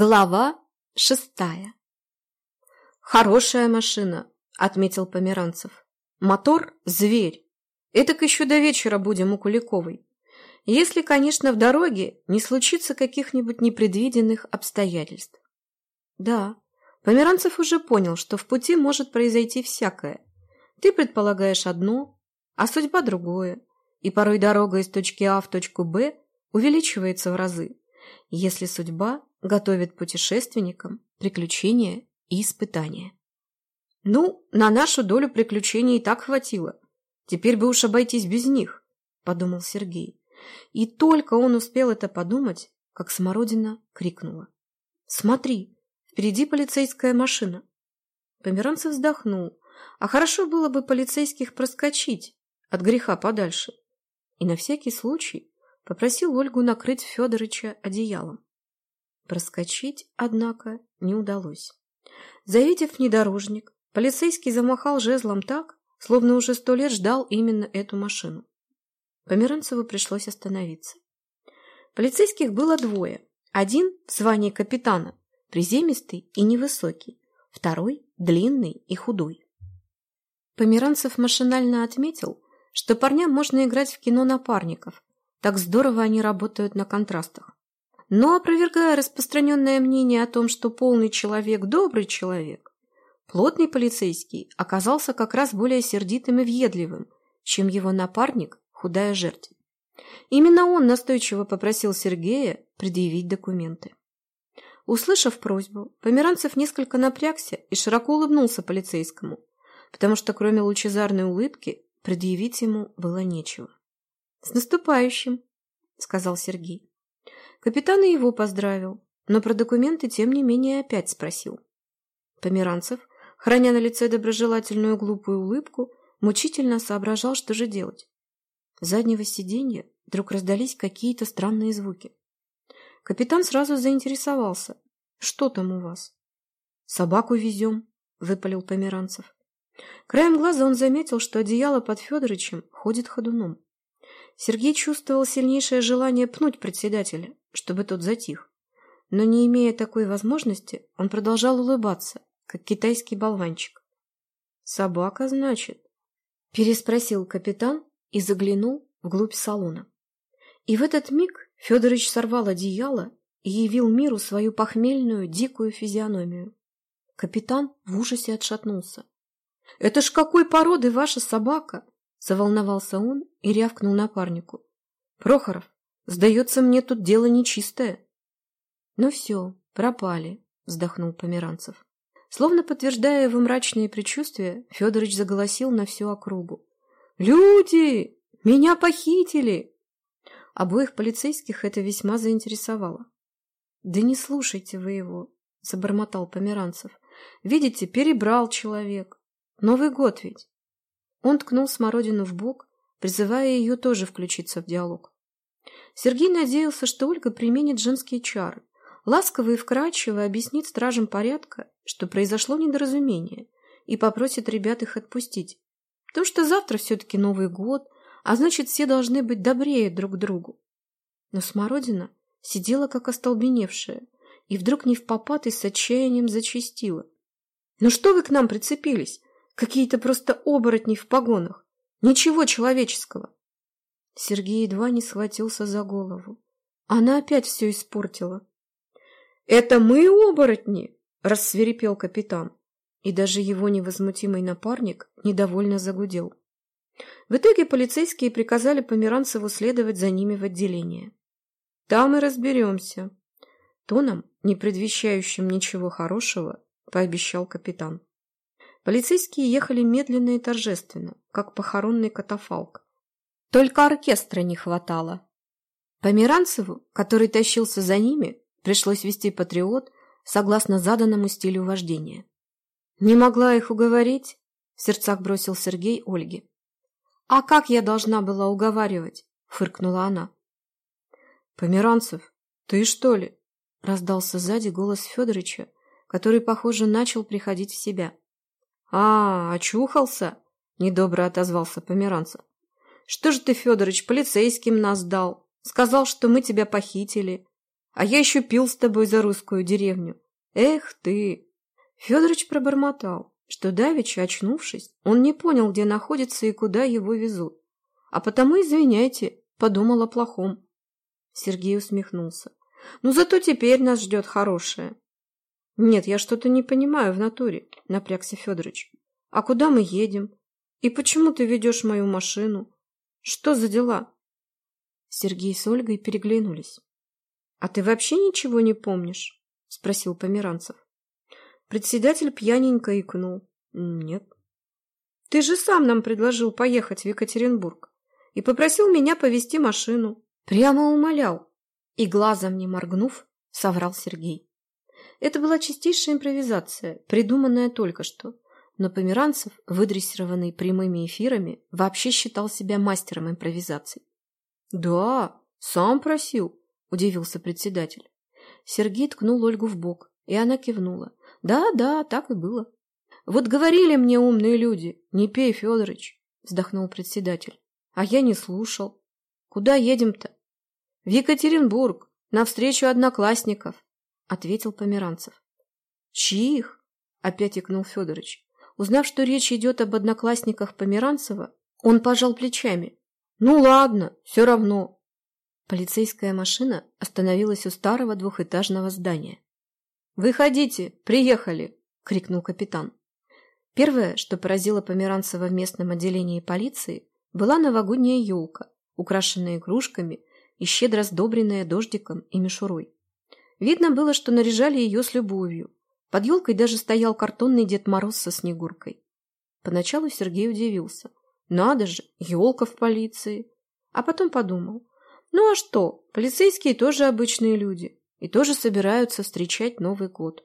Глава шестая «Хорошая машина», — отметил Померанцев. «Мотор — зверь. Этак еще до вечера будем у Куликовой. Если, конечно, в дороге не случится каких-нибудь непредвиденных обстоятельств». Да, Померанцев уже понял, что в пути может произойти всякое. Ты предполагаешь одно, а судьба другое, и порой дорога из точки А в точку Б увеличивается в разы, если судьба готовит путешественникам приключения и испытания. «Ну, на нашу долю приключений и так хватило. Теперь бы уж обойтись без них», — подумал Сергей. И только он успел это подумать, как Смородина крикнула. «Смотри, впереди полицейская машина». Померанцев вздохнул. А хорошо было бы полицейских проскочить от греха подальше. И на всякий случай попросил Ольгу накрыть Федорыча одеялом. Проскочить, однако, не удалось. Завидев внедорожник, полицейский замахал жезлом так, словно уже сто лет ждал именно эту машину. Померанцеву пришлось остановиться. Полицейских было двое. Один в звании капитана, приземистый и невысокий, второй длинный и худой. Померанцев машинально отметил, что парням можно играть в кино напарников, так здорово они работают на контрастах. Но, опровергая распространенное мнение о том, что полный человек – добрый человек, плотный полицейский оказался как раз более сердитым и въедливым, чем его напарник – худая жертва. Именно он настойчиво попросил Сергея предъявить документы. Услышав просьбу, Померанцев несколько напрягся и широко улыбнулся полицейскому, потому что кроме лучезарной улыбки предъявить ему было нечего. «С наступающим!» — сказал Сергей. Капитан и его поздравил, но про документы, тем не менее, опять спросил. Померанцев, храня на лице доброжелательную глупую улыбку, мучительно соображал, что же делать. С заднего сиденья вдруг раздались какие-то странные звуки. Капитан сразу заинтересовался. «Что там у вас?» «Собаку везем», — выпалил Померанцев. Краем глаза он заметил, что одеяло под Федорычем ходит ходуном. Сергей чувствовал сильнейшее желание пнуть председателя, чтобы тот затих. Но не имея такой возможности, он продолжал улыбаться, как китайский болванчик. «Собака, значит?» – переспросил капитан и заглянул вглубь салона. И в этот миг Федорович сорвал одеяло и явил миру свою похмельную, дикую физиономию. Капитан в ужасе отшатнулся. «Это ж какой породы ваша собака?» Заволновался он и рявкнул напарнику. «Прохоров, сдается мне тут дело нечистое». «Ну все, пропали», — вздохнул Померанцев. Словно подтверждая его мрачные предчувствия, Федорович заголосил на всю округу. «Люди! Меня похитили!» Обоих полицейских это весьма заинтересовало. «Да не слушайте вы его», — забормотал Померанцев. «Видите, перебрал человек. Новый год ведь. Он ткнул Смородину в бок, призывая ее тоже включиться в диалог. Сергей надеялся, что Ольга применит женские чары, ласково и вкрадчиво объяснит стражам порядка, что произошло недоразумение, и попросит ребят их отпустить. То, что завтра все-таки Новый год, а значит, все должны быть добрее друг к другу. Но Смородина сидела как остолбеневшая, и вдруг не в попад и с отчаянием зачастила. «Ну что вы к нам прицепились? Какие-то просто оборотни в погонах. Ничего человеческого. Сергей едва не схватился за голову. Она опять все испортила. «Это мы оборотни!» — рассверепел капитан. И даже его невозмутимый напарник недовольно загудел. В итоге полицейские приказали Померанцеву следовать за ними в отделение. «Там и разберемся», — тоном, не предвещающим ничего хорошего, пообещал капитан. Полицейские ехали медленно и торжественно, как похоронный катафалк. Только оркестра не хватало. Померанцеву, который тащился за ними, пришлось вести патриот согласно заданному стилю вождения. «Не могла их уговорить?» — в сердцах бросил Сергей Ольге. «А как я должна была уговаривать?» — фыркнула она. «Померанцев, ты что ли?» — раздался сзади голос Федоровича, который, похоже, начал приходить в себя. «А, очухался?» — недобро отозвался Померанцев. «Что же ты, Федорович, полицейским нас дал? Сказал, что мы тебя похитили. А я еще пил с тобой за русскую деревню. Эх ты!» Федорович пробормотал, что давеча, очнувшись, он не понял, где находится и куда его везут. А потому, извиняйте, подумал о плохом. Сергей усмехнулся. «Ну, зато теперь нас ждет хорошее». «Нет, я что-то не понимаю в натуре», — напрягся Федорович. «А куда мы едем? И почему ты ведешь мою машину? Что за дела?» Сергей с Ольгой переглянулись. «А ты вообще ничего не помнишь?» — спросил Померанцев. Председатель пьяненько икнул. «Нет». «Ты же сам нам предложил поехать в Екатеринбург и попросил меня повезти машину. Прямо умолял». И глазом не моргнув, соврал Сергей. Это была чистейшая импровизация, придуманная только что. Но Померанцев, выдрессированный прямыми эфирами, вообще считал себя мастером импровизаций. «Да, сам просил», — удивился председатель. Сергей ткнул Ольгу в бок, и она кивнула. «Да, да, так и было». «Вот говорили мне умные люди, не пей, Федорович», — вздохнул председатель. «А я не слушал. Куда едем-то?» «В Екатеринбург, навстречу одноклассников», — ответил Померанцев. «Чьих?» — опять икнул Федорович. Узнав, что речь идет об одноклассниках Померанцева, он пожал плечами. «Ну ладно, все равно». Полицейская машина остановилась у старого двухэтажного здания. «Выходите, приехали!» — крикнул капитан. Первое, что поразило Померанцева в местном отделении полиции, была новогодняя елка, украшенная игрушками и щедро сдобренная дождиком и мишурой. Видно было, что наряжали ее с любовью. Под елкой даже стоял картонный Дед Мороз со Снегуркой. Поначалу Сергей удивился. Надо же, елка в полиции. А потом подумал. Ну а что, полицейские тоже обычные люди и тоже собираются встречать Новый год.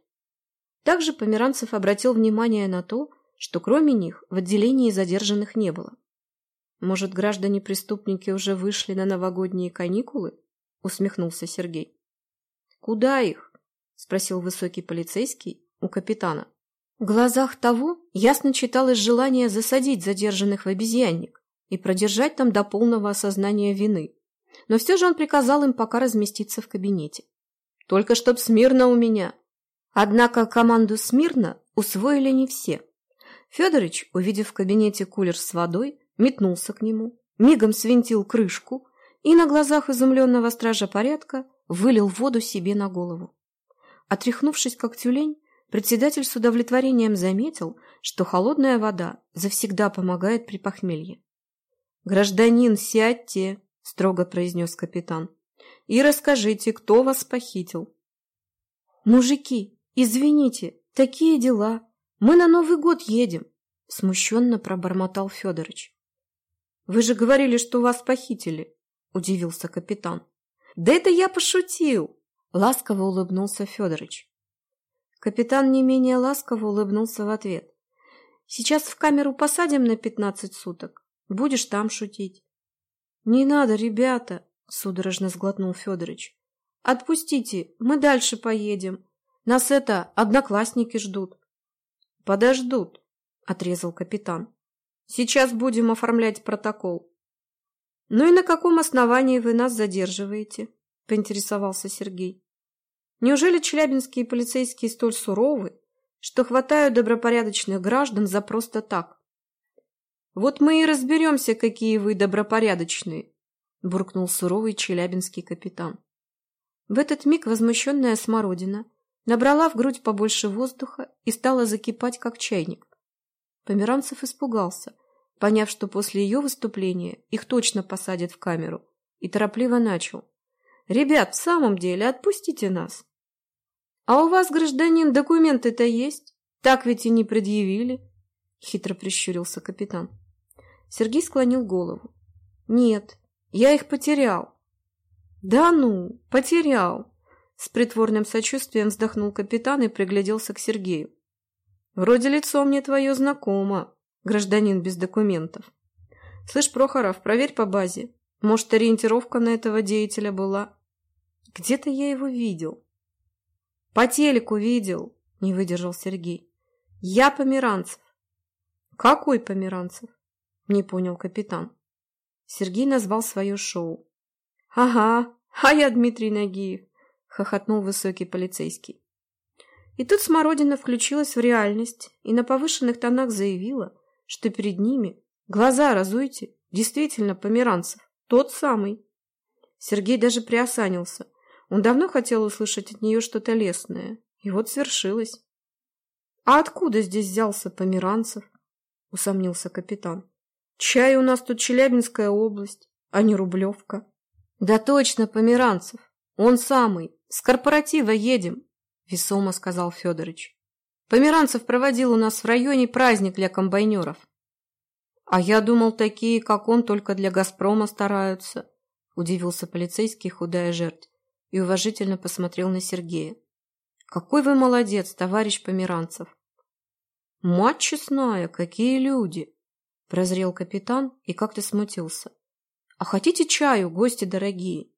Также Померанцев обратил внимание на то, что кроме них в отделении задержанных не было. Может, граждане-преступники уже вышли на новогодние каникулы? Усмехнулся Сергей. Куда их? Спросил высокий полицейский у капитана. В глазах того ясно читалось желание засадить задержанных в обезьянник и продержать там до полного осознания вины. Но все же он приказал им пока разместиться в кабинете. «Только чтоб смирно у меня!» Однако команду «смирно» усвоили не все. Федорович, увидев в кабинете кулер с водой, метнулся к нему, мигом свинтил крышку и на глазах изумленного стража порядка вылил воду себе на голову. Отряхнувшись как тюлень, председатель с удовлетворением заметил, что холодная вода завсегда помогает при похмелье. «Гражданин, сядьте!» — строго произнес капитан. «И расскажите, кто вас похитил?» «Мужики, извините, такие дела. Мы на Новый год едем», — смущенно пробормотал Федорович. «Вы же говорили, что вас похитили», — удивился капитан. «Да это я пошутил!» — ласково улыбнулся Федорович. Капитан не менее ласково улыбнулся в ответ. «Сейчас в камеру посадим на пятнадцать суток. Будешь там шутить». «Не надо, ребята!» — судорожно сглотнул Федорович. «Отпустите, мы дальше поедем. Нас это, одноклассники ждут». «Подождут», — отрезал капитан. «Сейчас будем оформлять протокол». «Ну и на каком основании вы нас задерживаете?» – поинтересовался Сергей. «Неужели челябинские полицейские столь суровы, что хватают добропорядочных граждан за просто так?» «Вот мы и разберемся, какие вы добропорядочные», – буркнул суровый челябинский капитан. В этот миг возмущенная смородина набрала в грудь побольше воздуха и стала закипать, как чайник. Померанцев испугался, поняв, что после ее выступления их точно посадят в камеру, и торопливо начал. «Ребят, в самом деле, отпустите нас!» «А у вас, гражданин, документы-то есть? Так ведь и не предъявили!» Хитро прищурился капитан. Сергей склонил голову. «Нет, я их потерял». «Да ну, потерял!» С притворным сочувствием вздохнул капитан и пригляделся к Сергею. «Вроде лицо мне твое знакомо гражданин без документов. Слышь, Прохоров, проверь по базе. Может, ориентировка на этого деятеля была? Где-то я его видел. По телеку видел, не выдержал Сергей. Я Померанцев. Какой Померанцев? Не понял капитан. Сергей назвал свое шоу. Ага, а я Дмитрий Нагиев. хохотнул высокий полицейский. И тут Смородина включилась в реальность и на повышенных тонах заявила, что перед ними, глаза разуйте, действительно Померанцев, тот самый. Сергей даже приосанился. Он давно хотел услышать от нее что-то лестное, и вот свершилось. «А откуда здесь взялся Померанцев?» — усомнился капитан. «Чай у нас тут Челябинская область, а не Рублевка». «Да точно, Померанцев, он самый, с корпоратива едем», — весомо сказал Федорович. «Померанцев проводил у нас в районе праздник для комбайнеров». «А я думал, такие, как он, только для «Газпрома» стараются», — удивился полицейский, худая жертва, и уважительно посмотрел на Сергея. «Какой вы молодец, товарищ Померанцев!» «Мать честная, какие люди!» — прозрел капитан и как-то смутился. «А хотите чаю, гости дорогие?»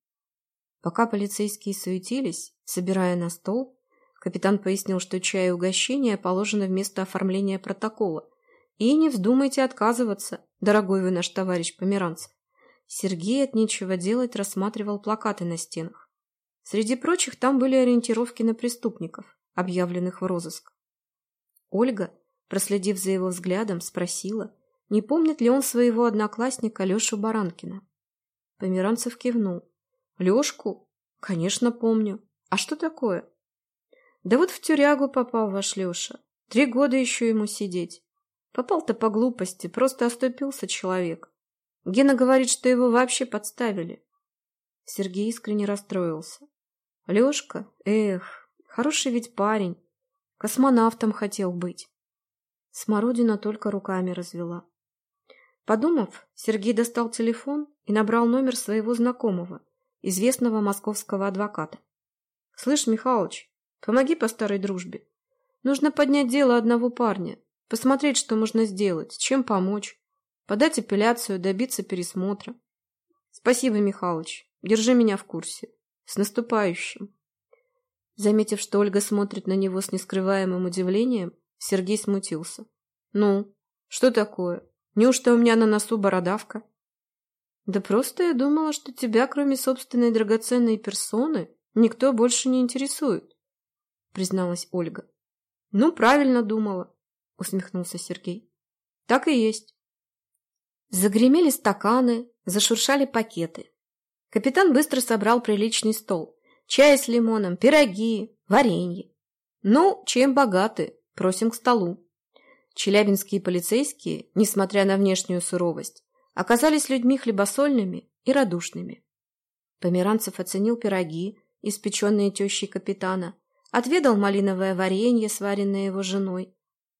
Пока полицейские суетились, собирая на стол, капитан пояснил, что чай и угощение положено вместо оформления протокола. И не вздумайте отказываться, дорогой вы наш товарищ Померанцев. Сергей от нечего делать рассматривал плакаты на стенах. Среди прочих там были ориентировки на преступников, объявленных в розыск. Ольга, проследив за его взглядом, спросила, не помнит ли он своего одноклассника Лешу Баранкина. Померанцев кивнул. «Лешку? Конечно, помню. А что такое?» «Да вот в тюрягу попал ваш Леша. Три года еще ему сидеть. Попал-то по глупости, просто оступился человек. Гена говорит, что его вообще подставили. Сергей искренне расстроился. Лешка, эх, хороший ведь парень. Космонавтом хотел быть. Смородина только руками развела. Подумав, Сергей достал телефон и набрал номер своего знакомого, известного московского адвоката. «Слышь, Михалыч, помоги по старой дружбе. Нужно поднять дело одного парня, посмотреть, что можно сделать, чем помочь подать апелляцию, добиться пересмотра. Спасибо, Михалыч. Держи меня в курсе. С наступающим. Заметив, что Ольга смотрит на него с нескрываемым удивлением, Сергей смутился. Ну, что такое? Неужто у меня на носу бородавка? Да просто я думала, что тебя, кроме собственной драгоценной персоны, никто больше не интересует, призналась Ольга. Ну, правильно думала, усмехнулся Сергей. Так и есть. Загремели стаканы, зашуршали пакеты. Капитан быстро собрал приличный стол. Чай с лимоном, пироги, варенье. Ну, чем богаты, просим к столу. Челябинские полицейские, несмотря на внешнюю суровость, оказались людьми хлебосольными и радушными. Померанцев оценил пироги, испеченные тещей капитана, отведал малиновое варенье, сваренное его женой,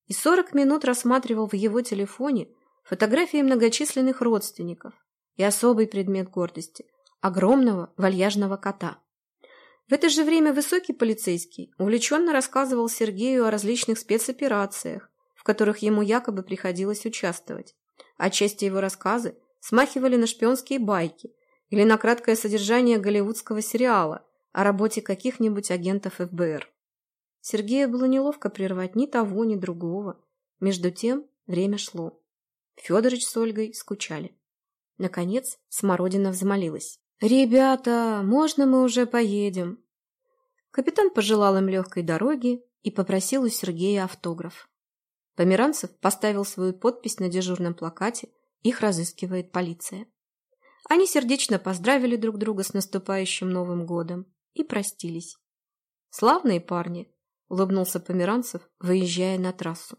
и сорок минут рассматривал в его телефоне фотографии многочисленных родственников и особый предмет гордости – огромного вальяжного кота. В это же время высокий полицейский увлеченно рассказывал Сергею о различных спецоперациях, в которых ему якобы приходилось участвовать. Отчасти его рассказы смахивали на шпионские байки или на краткое содержание голливудского сериала о работе каких-нибудь агентов ФБР. Сергею было неловко прервать ни того, ни другого. Между тем время шло. Федорович с Ольгой скучали. Наконец Смородина взмолилась. «Ребята, можно мы уже поедем?» Капитан пожелал им легкой дороги и попросил у Сергея автограф. Померанцев поставил свою подпись на дежурном плакате «Их разыскивает полиция». Они сердечно поздравили друг друга с наступающим Новым годом и простились. «Славные парни!» — улыбнулся Померанцев, выезжая на трассу.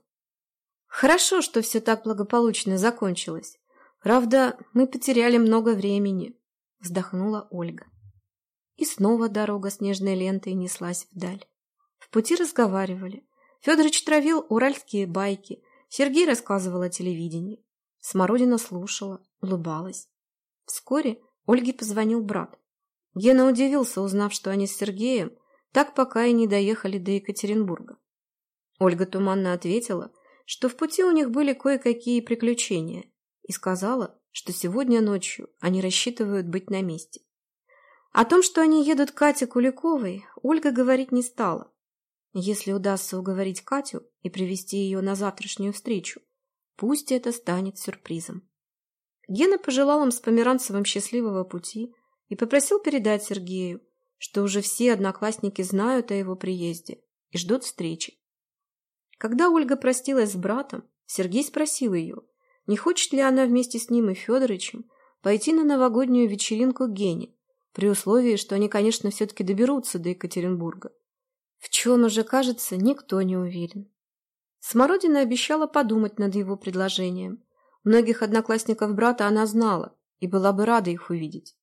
Хорошо, что все так благополучно закончилось. Правда, мы потеряли много времени, вздохнула Ольга. И снова дорога снежной лентой неслась вдаль. В пути разговаривали. Федорович травил уральские байки, Сергей рассказывал о телевидении. Смородина слушала, улыбалась. Вскоре Ольге позвонил брат. Гена удивился, узнав, что они с Сергеем так пока и не доехали до Екатеринбурга. Ольга туманно ответила, что в пути у них были кое-какие приключения, и сказала, что сегодня ночью они рассчитывают быть на месте. О том, что они едут к Кате Куликовой, Ольга говорить не стала. Если удастся уговорить Катю и привести ее на завтрашнюю встречу, пусть это станет сюрпризом. Гена пожелал им с Померанцевым счастливого пути и попросил передать Сергею, что уже все одноклассники знают о его приезде и ждут встречи. Когда Ольга простилась с братом, Сергей спросил ее, не хочет ли она вместе с ним и Федоровичем пойти на новогоднюю вечеринку Гене, при условии, что они, конечно, все-таки доберутся до Екатеринбурга. В чем уже, кажется, никто не уверен. Смородина обещала подумать над его предложением. Многих одноклассников брата она знала и была бы рада их увидеть.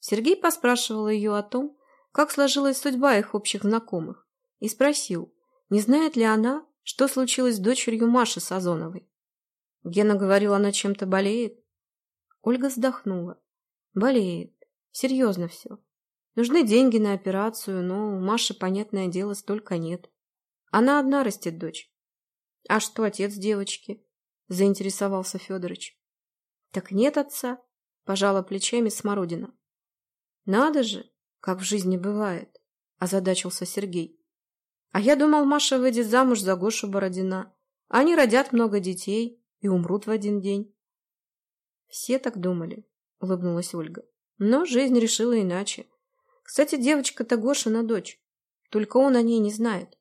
Сергей поспрашивал ее о том, как сложилась судьба их общих знакомых, и спросил, не знает ли она, что случилось с дочерью Маши Сазоновой. Гена говорил, она чем-то болеет. Ольга вздохнула. Болеет. Серьезно все. Нужны деньги на операцию, но у Маши, понятное дело, столько нет. Она одна растет дочь. А что отец девочки? Заинтересовался Федорович. Так нет отца, пожала плечами Смородина. Надо же, как в жизни бывает, озадачился Сергей. А я думал, Маша выйдет замуж за Гошу Бородина. Они родят много детей и умрут в один день. Все так думали, улыбнулась Ольга. Но жизнь решила иначе. Кстати, девочка-то Гошина дочь. Только он о ней не знает.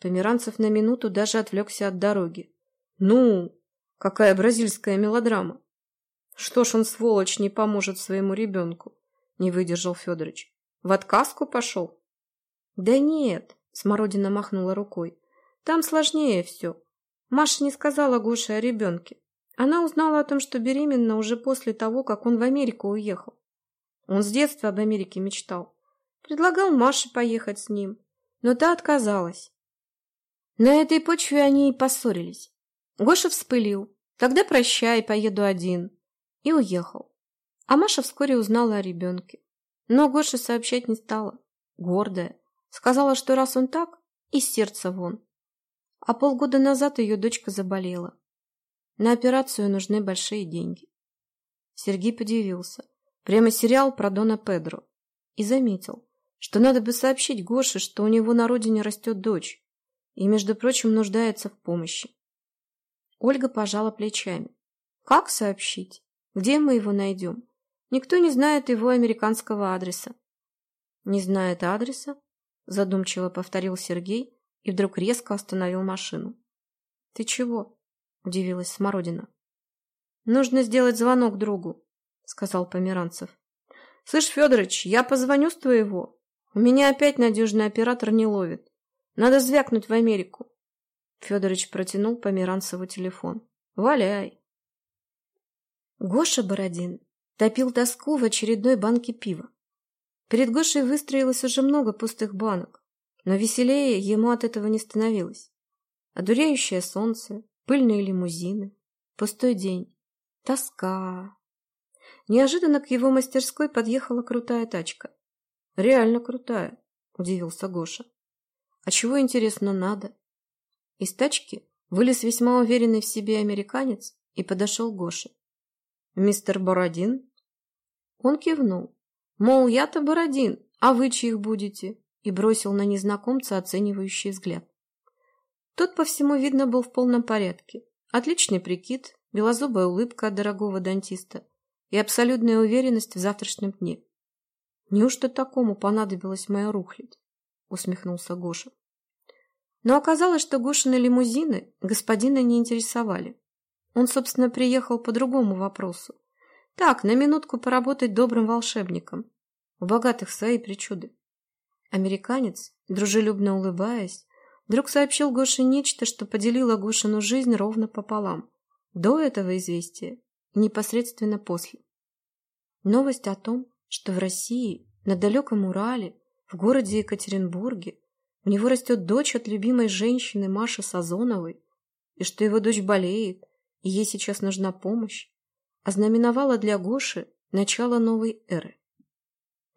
Померанцев на минуту даже отвлекся от дороги. Ну, какая бразильская мелодрама. Что ж он, сволочь, не поможет своему ребенку? Не выдержал Федорович. В отказку пошел? Да нет, Смородина махнула рукой. Там сложнее все. Маша не сказала Гоше о ребенке. Она узнала о том, что беременна уже после того, как он в Америку уехал. Он с детства об Америке мечтал. Предлагал Маше поехать с ним, но та отказалась. На этой почве они и поссорились. Гоша вспылил. Тогда прощай, поеду один. И уехал. А Маша вскоре узнала о ребенке. Но Гоша сообщать не стала. Гордая. Сказала, что раз он так, из сердца вон. А полгода назад ее дочка заболела. На операцию нужны большие деньги. Сергей подивился. Прямо сериал про Дона Педро. И заметил, что надо бы сообщить Гоше, что у него на родине растет дочь. И, между прочим, нуждается в помощи. Ольга пожала плечами. Как сообщить? Где мы его найдем? Никто не знает его американского адреса. Не знает адреса? Задумчиво повторил Сергей и вдруг резко остановил машину. Ты чего? Удивилась Смородина. Нужно сделать звонок другу сказал Померанцев. «Слышь, Федорович, я позвоню с твоего. У меня опять надежный оператор не ловит. Надо звякнуть в Америку». Федорович протянул Померанцеву телефон. «Валяй». Гоша Бородин топил тоску в очередной банке пива. Перед Гошей выстроилось уже много пустых банок, но веселее ему от этого не становилось. Одуряющее солнце, пыльные лимузины, пустой день, тоска, Неожиданно к его мастерской подъехала крутая тачка. «Реально крутая», – удивился Гоша. «А чего, интересно, надо?» Из тачки вылез весьма уверенный в себе американец и подошел Гоше. «Мистер Бородин?» Он кивнул. Мол, я-то Бородин, а вы чьих будете? И бросил на незнакомца оценивающий взгляд. Тот, по всему видно, был в полном порядке. Отличный прикид, белозубая улыбка от дорогого дантиста, и абсолютная уверенность в завтрашнем дне. «Неужто такому понадобилась моя рухлядь?» — усмехнулся Гоша. Но оказалось, что Гошины лимузины господина не интересовали. Он, собственно, приехал по другому вопросу. Так, на минутку поработать добрым волшебником. У богатых свои причуды. Американец, дружелюбно улыбаясь, вдруг сообщил Гоше нечто, что поделило Гошину жизнь ровно пополам. До этого известия непосредственно после. Новость о том, что в России, на далеком Урале, в городе Екатеринбурге, у него растет дочь от любимой женщины Маши Сазоновой, и что его дочь болеет, и ей сейчас нужна помощь, ознаменовала для Гоши начало новой эры.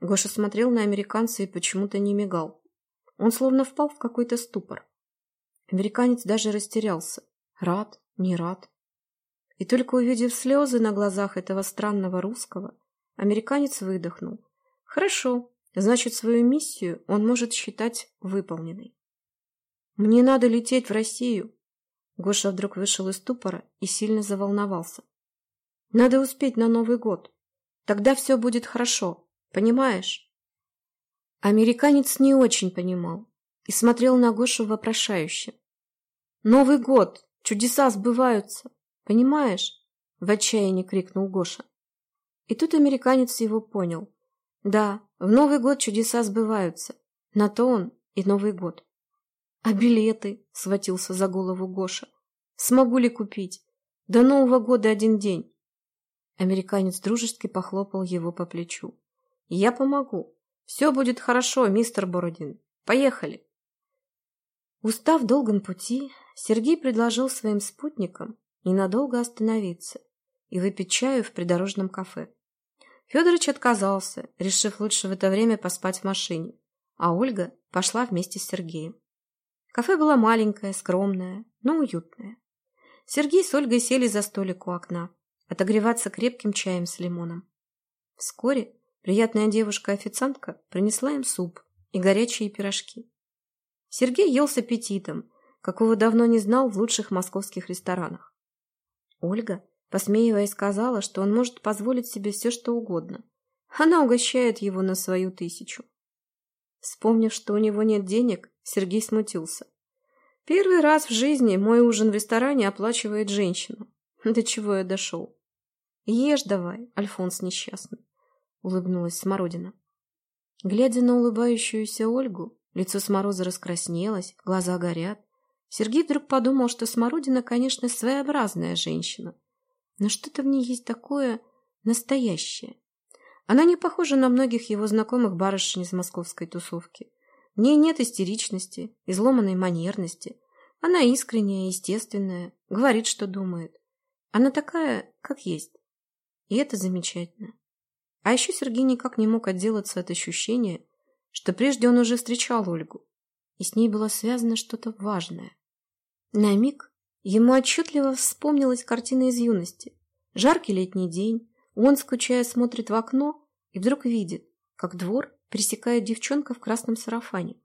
Гоша смотрел на американца и почему-то не мигал. Он словно впал в какой-то ступор. Американец даже растерялся. Рад, не рад. И только увидев слезы на глазах этого странного русского, американец выдохнул. Хорошо, значит, свою миссию он может считать выполненной. Мне надо лететь в Россию. Гоша вдруг вышел из ступора и сильно заволновался. Надо успеть на Новый год. Тогда все будет хорошо, понимаешь? Американец не очень понимал и смотрел на Гошу вопрошающе. «Новый год! Чудеса сбываются! Понимаешь?» — в отчаянии крикнул Гоша. И тут американец его понял. Да, в Новый год чудеса сбываются. На то он и Новый год. «А билеты?» — схватился за голову Гоша. «Смогу ли купить? До Нового года один день». Американец дружески похлопал его по плечу. «Я помогу. Все будет хорошо, мистер Бородин. Поехали!» Устав долгом пути, Сергей предложил своим спутникам ненадолго остановиться и выпить чаю в придорожном кафе. Федорович отказался, решив лучше в это время поспать в машине, а Ольга пошла вместе с Сергеем. Кафе было маленькое, скромное, но уютное. Сергей с Ольгой сели за столик у окна, отогреваться крепким чаем с лимоном. Вскоре приятная девушка-официантка принесла им суп и горячие пирожки. Сергей ел с аппетитом, какого давно не знал в лучших московских ресторанах. Ольга, посмеиваясь, сказала, что он может позволить себе все, что угодно. Она угощает его на свою тысячу. Вспомнив, что у него нет денег, Сергей смутился. Первый раз в жизни мой ужин в ресторане оплачивает женщина. До чего я дошел? Ешь давай, Альфонс несчастный, улыбнулась Смородина. Глядя на улыбающуюся Ольгу, лицо Смороза раскраснелось, глаза горят. Сергей вдруг подумал, что Смородина, конечно, своеобразная женщина, но что-то в ней есть такое настоящее. Она не похожа на многих его знакомых барышень из московской тусовки. В ней нет истеричности, изломанной манерности. Она искренняя, естественная, говорит, что думает. Она такая, как есть. И это замечательно. А еще Сергей никак не мог отделаться от ощущения, что прежде он уже встречал Ольгу, и с ней было связано что-то важное. На миг ему отчетливо вспомнилась картина из юности. Жаркий летний день, он, скучая, смотрит в окно и вдруг видит, как двор пересекает девчонка в красном сарафане.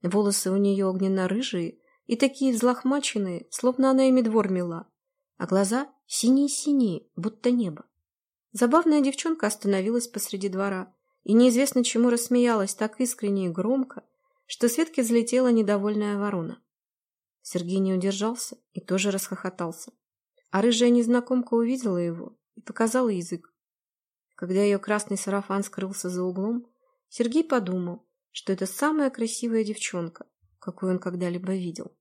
Волосы у нее огненно-рыжие и такие взлохмаченные, словно она ими двор мела, а глаза синие-синие, будто небо. Забавная девчонка остановилась посреди двора и неизвестно чему рассмеялась так искренне и громко, что с ветки взлетела недовольная ворона. Сергей не удержался и тоже расхохотался. А рыжая незнакомка увидела его и показала язык. Когда ее красный сарафан скрылся за углом, Сергей подумал, что это самая красивая девчонка, какую он когда-либо видел.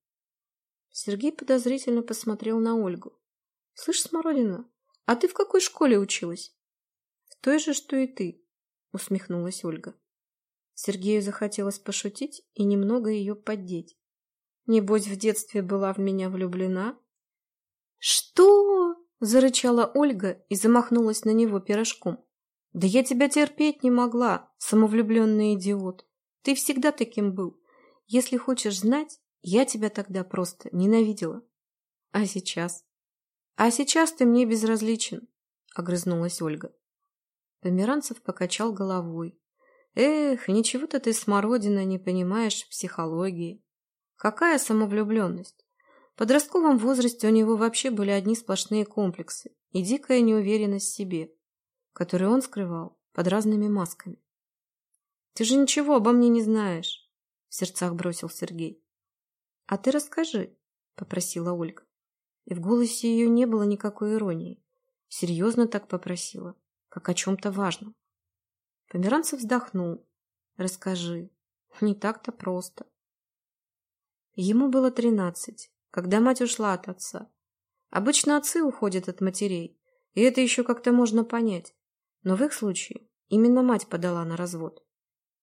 Сергей подозрительно посмотрел на Ольгу. — Слышь, Смородина, а ты в какой школе училась? — В той же, что и ты, — усмехнулась Ольга. Сергею захотелось пошутить и немного ее поддеть. Небось, в детстве была в меня влюблена? Что? Зарычала Ольга и замахнулась на него пирожком. Да я тебя терпеть не могла, самовлюбленный идиот. Ты всегда таким был. Если хочешь знать, я тебя тогда просто ненавидела. А сейчас? А сейчас ты мне безразличен, огрызнулась Ольга. Померанцев покачал головой. Эх, ничего-то ты, смородина, не понимаешь в психологии. Какая самовлюбленность? В подростковом возрасте у него вообще были одни сплошные комплексы и дикая неуверенность в себе, которую он скрывал под разными масками. «Ты же ничего обо мне не знаешь», — в сердцах бросил Сергей. «А ты расскажи», — попросила Ольга. И в голосе ее не было никакой иронии. Серьезно так попросила, как о чем-то важном. Померанцев вздохнул. «Расскажи. Не так-то просто». Ему было тринадцать, когда мать ушла от отца. Обычно отцы уходят от матерей, и это еще как-то можно понять. Но в их случае именно мать подала на развод.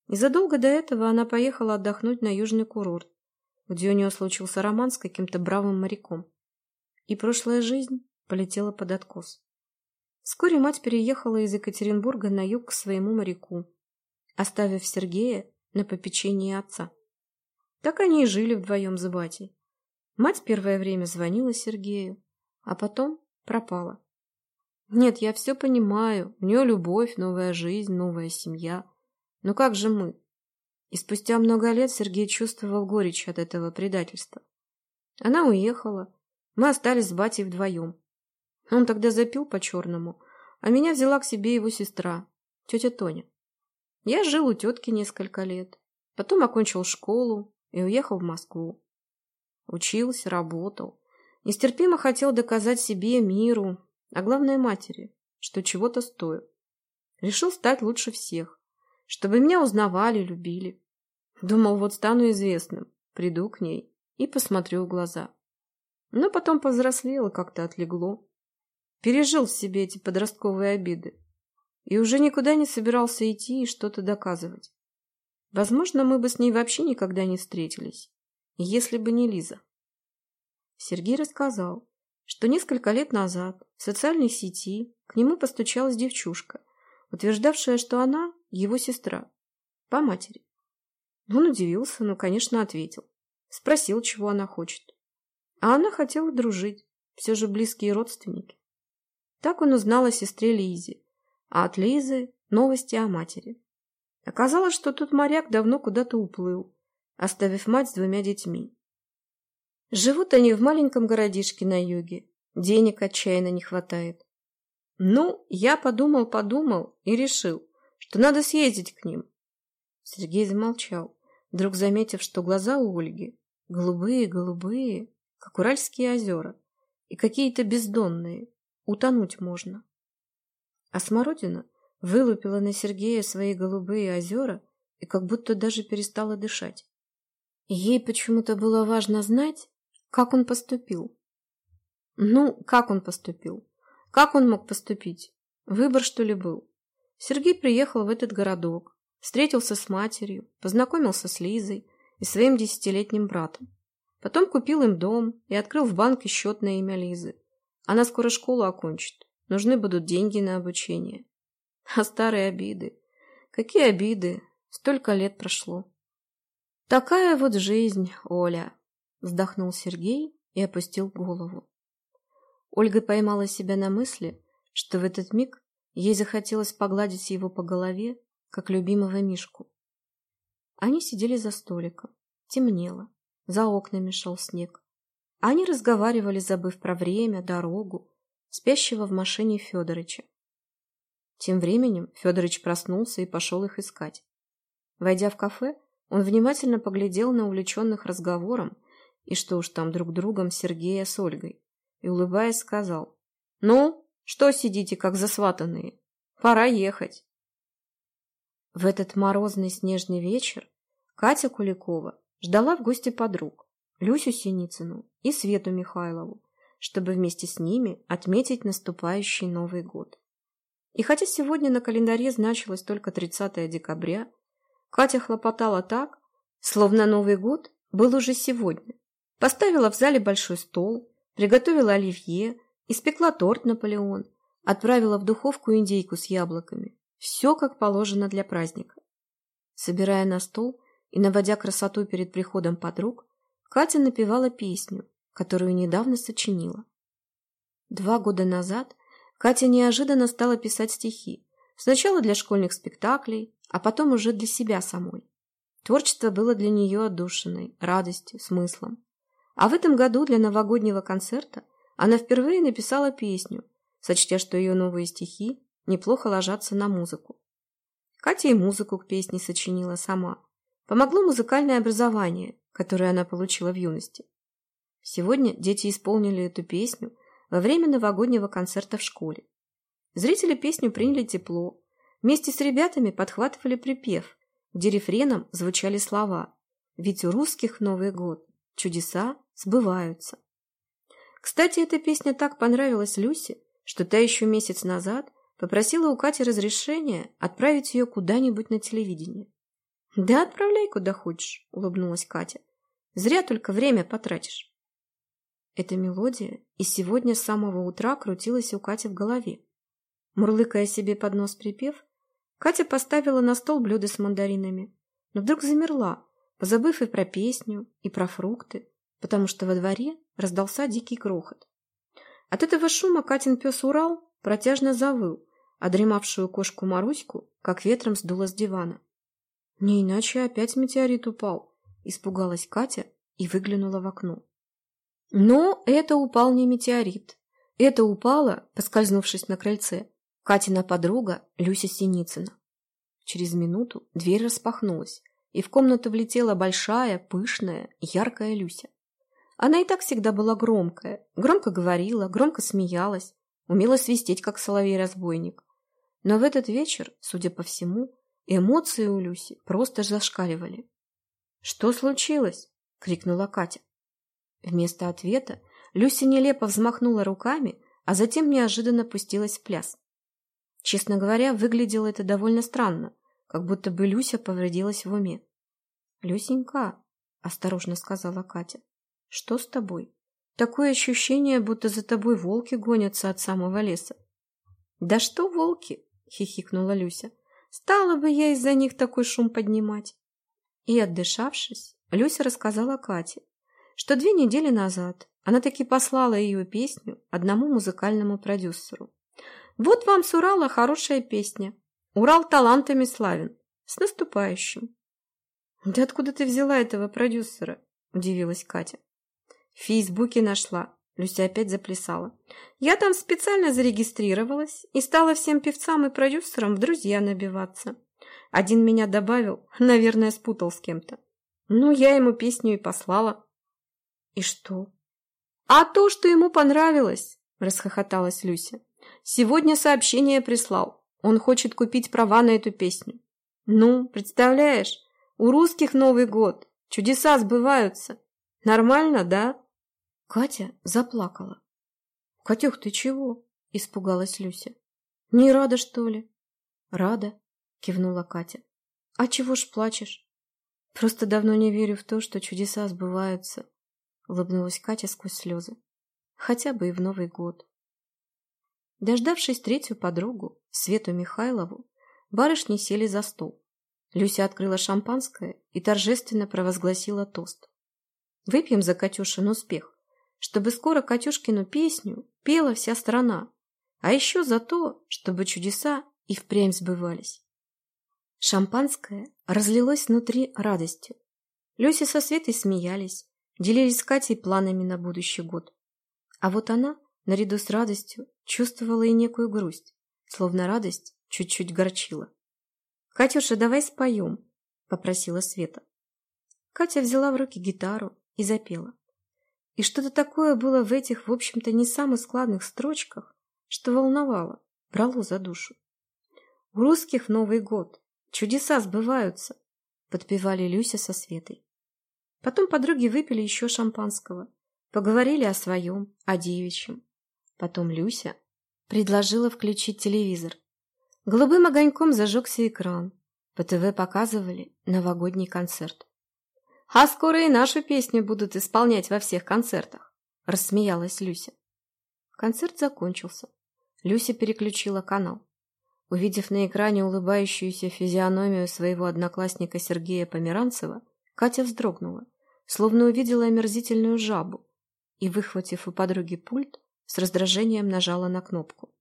Незадолго до этого она поехала отдохнуть на южный курорт, где у нее случился роман с каким-то бравым моряком. И прошлая жизнь полетела под откос. Вскоре мать переехала из Екатеринбурга на юг к своему моряку, оставив Сергея на попечении отца. Так они и жили вдвоем с батей. Мать первое время звонила Сергею, а потом пропала. Нет, я все понимаю, у нее любовь, новая жизнь, новая семья. Но как же мы? И спустя много лет Сергей чувствовал горечь от этого предательства. Она уехала, мы остались с батей вдвоем. Он тогда запил по-черному, а меня взяла к себе его сестра, тетя Тоня. Я жил у тетки несколько лет, потом окончил школу и уехал в Москву. Учился, работал. Нестерпимо хотел доказать себе, миру, а главное матери, что чего-то стою. Решил стать лучше всех, чтобы меня узнавали, любили. Думал, вот стану известным, приду к ней и посмотрю в глаза. Но потом повзрослел как-то отлегло. Пережил в себе эти подростковые обиды. И уже никуда не собирался идти и что-то доказывать. Возможно, мы бы с ней вообще никогда не встретились, если бы не Лиза. Сергей рассказал, что несколько лет назад в социальной сети к нему постучалась девчушка, утверждавшая, что она его сестра, по матери. Он удивился, но, конечно, ответил. Спросил, чего она хочет. А она хотела дружить, все же близкие родственники. Так он узнал о сестре Лизе, а от Лизы новости о матери. Оказалось, что тот моряк давно куда-то уплыл, оставив мать с двумя детьми. Живут они в маленьком городишке на юге. Денег отчаянно не хватает. Ну, я подумал-подумал и решил, что надо съездить к ним. Сергей замолчал, вдруг заметив, что глаза у Ольги голубые-голубые, как Уральские озера, и какие-то бездонные, утонуть можно. А Смородина вылупила на Сергея свои голубые озера и как будто даже перестала дышать. Ей почему-то было важно знать, как он поступил? Ну, как он поступил? Как он мог поступить? Выбор, что ли, был? Сергей приехал в этот городок, встретился с матерью, познакомился с Лизой и своим десятилетним братом. Потом купил им дом и открыл в банке счет на имя Лизы. Она скоро школу окончит. Нужны будут деньги на обучение. А старые обиды? Какие обиды? Столько лет прошло. Такая вот жизнь, Оля. Вздохнул Сергей и опустил голову. Ольга поймала себя на мысли, что в этот миг ей захотелось погладить его по голове, как любимого Мишку. Они сидели за столиком. Темнело. За окнами шел снег. Они разговаривали, забыв про время, дорогу, спящего в машине Федорыча. Тем временем Федорович проснулся и пошел их искать. Войдя в кафе, он внимательно поглядел на увлеченных разговором и что уж там друг другом Сергея с Ольгой, и, улыбаясь, сказал, «Ну, что сидите, как засватанные? Пора ехать». В этот морозный снежный вечер Катя Куликова ждала в гости подруг, Люсю Синицыну и Свету Михайлову, чтобы вместе с ними отметить наступающий Новый год. И хотя сегодня на календаре значилось только 30 декабря, Катя хлопотала так, словно Новый год был уже сегодня, Поставила в зале большой стол, приготовила оливье, испекла торт Наполеон, отправила в духовку индейку с яблоками. Все как положено для праздника. Собирая на стол и наводя красоту перед приходом подруг, Катя напевала песню, которую недавно сочинила. Два года назад Катя неожиданно стала писать стихи, сначала для школьных спектаклей, а потом уже для себя самой. Творчество было для нее отдушиной, радостью, смыслом. А в этом году для новогоднего концерта она впервые написала песню, сочтя, что ее новые стихи неплохо ложатся на музыку. Катя и музыку к песне сочинила сама. Помогло музыкальное образование, которое она получила в юности. Сегодня дети исполнили эту песню во время новогоднего концерта в школе. Зрители песню приняли тепло. Вместе с ребятами подхватывали припев, где рефреном звучали слова «Ведь у русских Новый год чудеса сбываются. Кстати, эта песня так понравилась Люсе, что та еще месяц назад попросила у Кати разрешения отправить ее куда-нибудь на телевидение. «Да отправляй куда хочешь», — улыбнулась Катя. «Зря только время потратишь». Эта мелодия и сегодня с самого утра крутилась у Кати в голове. Мурлыкая себе под нос припев, Катя поставила на стол блюдо с мандаринами, но вдруг замерла, позабыв и про песню, и про фрукты, потому что во дворе раздался дикий грохот. От этого шума Катин пес Урал протяжно завыл, а дремавшую кошку Маруську как ветром сдуло с дивана. Не иначе опять метеорит упал, испугалась Катя и выглянула в окно. Но это упал не метеорит. Это упала, поскользнувшись на крыльце, Катина подруга Люся Синицына. Через минуту дверь распахнулась, и в комнату влетела большая, пышная, яркая Люся. Она и так всегда была громкая, громко говорила, громко смеялась, умела свистеть, как соловей-разбойник. Но в этот вечер, судя по всему, эмоции у Люси просто зашкаливали. «Что случилось?» — крикнула Катя. Вместо ответа Люся нелепо взмахнула руками, а затем неожиданно пустилась в пляс. Честно говоря, выглядело это довольно странно, как будто бы Люся повредилась в уме. «Люсенька», — осторожно сказала Катя, — «что с тобой? Такое ощущение, будто за тобой волки гонятся от самого леса». «Да что волки?» — хихикнула Люся. «Стала бы я из-за них такой шум поднимать». И, отдышавшись, Люся рассказала Кате, что две недели назад она таки послала ее песню одному музыкальному продюсеру. Вот вам с Урала хорошая песня. Урал талантами славен. С наступающим. Да откуда ты взяла этого продюсера? Удивилась Катя. В Фейсбуке нашла. Люся опять заплясала. Я там специально зарегистрировалась и стала всем певцам и продюсерам в друзья набиваться. Один меня добавил, наверное, спутал с кем-то. Ну, я ему песню и послала. И что? А то, что ему понравилось, расхохоталась Люся. Сегодня сообщение прислал. Он хочет купить права на эту песню. Ну, представляешь, у русских Новый год. Чудеса сбываются. Нормально, да? Катя заплакала. «Катюх, ты чего?» – испугалась Люся. «Не рада, что ли?» «Рада», – кивнула Катя. «А чего ж плачешь?» «Просто давно не верю в то, что чудеса сбываются», – улыбнулась Катя сквозь слезы. «Хотя бы и в Новый год». Дождавшись третью подругу, Свету Михайлову, барышни сели за стол. Люся открыла шампанское и торжественно провозгласила тост. «Выпьем за Катюшин успех, чтобы скоро Катюшкину песню пела вся страна, а еще за то, чтобы чудеса и впрямь сбывались». Шампанское разлилось внутри радостью. Люся со Светой смеялись, делились с Катей планами на будущий год. А вот она наряду с радостью чувствовала и некую грусть, словно радость чуть-чуть горчила. «Катюша, давай споем», — попросила Света. Катя взяла в руки гитару и запела. И что-то такое было в этих, в общем-то, не самых складных строчках, что волновало, брало за душу. «У русских Новый год! Чудеса сбываются!» — подпевали Люся со Светой. Потом подруги выпили еще шампанского, поговорили о своем, о девичьем. Потом Люся предложила включить телевизор. Голубым огоньком зажегся экран. По ТВ показывали новогодний концерт. «А скоро и нашу песню будут исполнять во всех концертах», – рассмеялась Люся. Концерт закончился. Люся переключила канал. Увидев на экране улыбающуюся физиономию своего одноклассника Сергея Померанцева, Катя вздрогнула, словно увидела омерзительную жабу, и, выхватив у подруги пульт, с раздражением нажала на кнопку.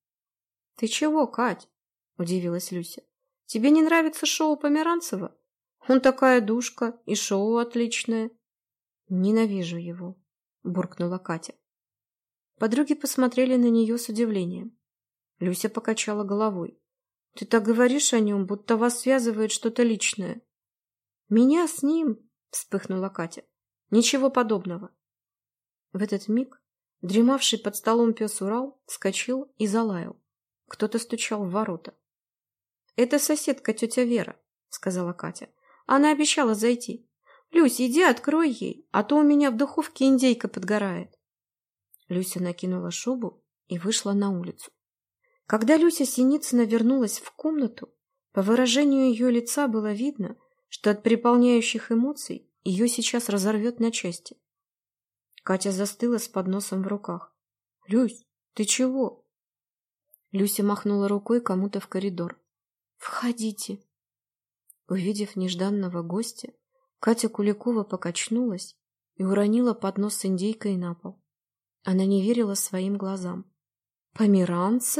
«Ты чего, Кать?» – удивилась Люся. «Тебе не нравится шоу Померанцева? Он такая душка, и шоу отличное». «Ненавижу его», – буркнула Катя. Подруги посмотрели на нее с удивлением. Люся покачала головой. «Ты так говоришь о нем, будто вас связывает что-то личное». «Меня с ним?» – вспыхнула Катя. «Ничего подобного». В этот миг Дремавший под столом пес Урал вскочил и залаял. Кто-то стучал в ворота. «Это соседка тетя Вера», — сказала Катя. «Она обещала зайти. Люся, иди открой ей, а то у меня в духовке индейка подгорает». Люся накинула шубу и вышла на улицу. Когда Люся Синицына вернулась в комнату, по выражению ее лица было видно, что от переполняющих эмоций ее сейчас разорвет на части. Катя застыла с подносом в руках. «Люсь, ты чего?» Люся махнула рукой кому-то в коридор. «Входите!» Увидев нежданного гостя, Катя Куликова покачнулась и уронила поднос с индейкой на пол. Она не верила своим глазам. «Померанцы?»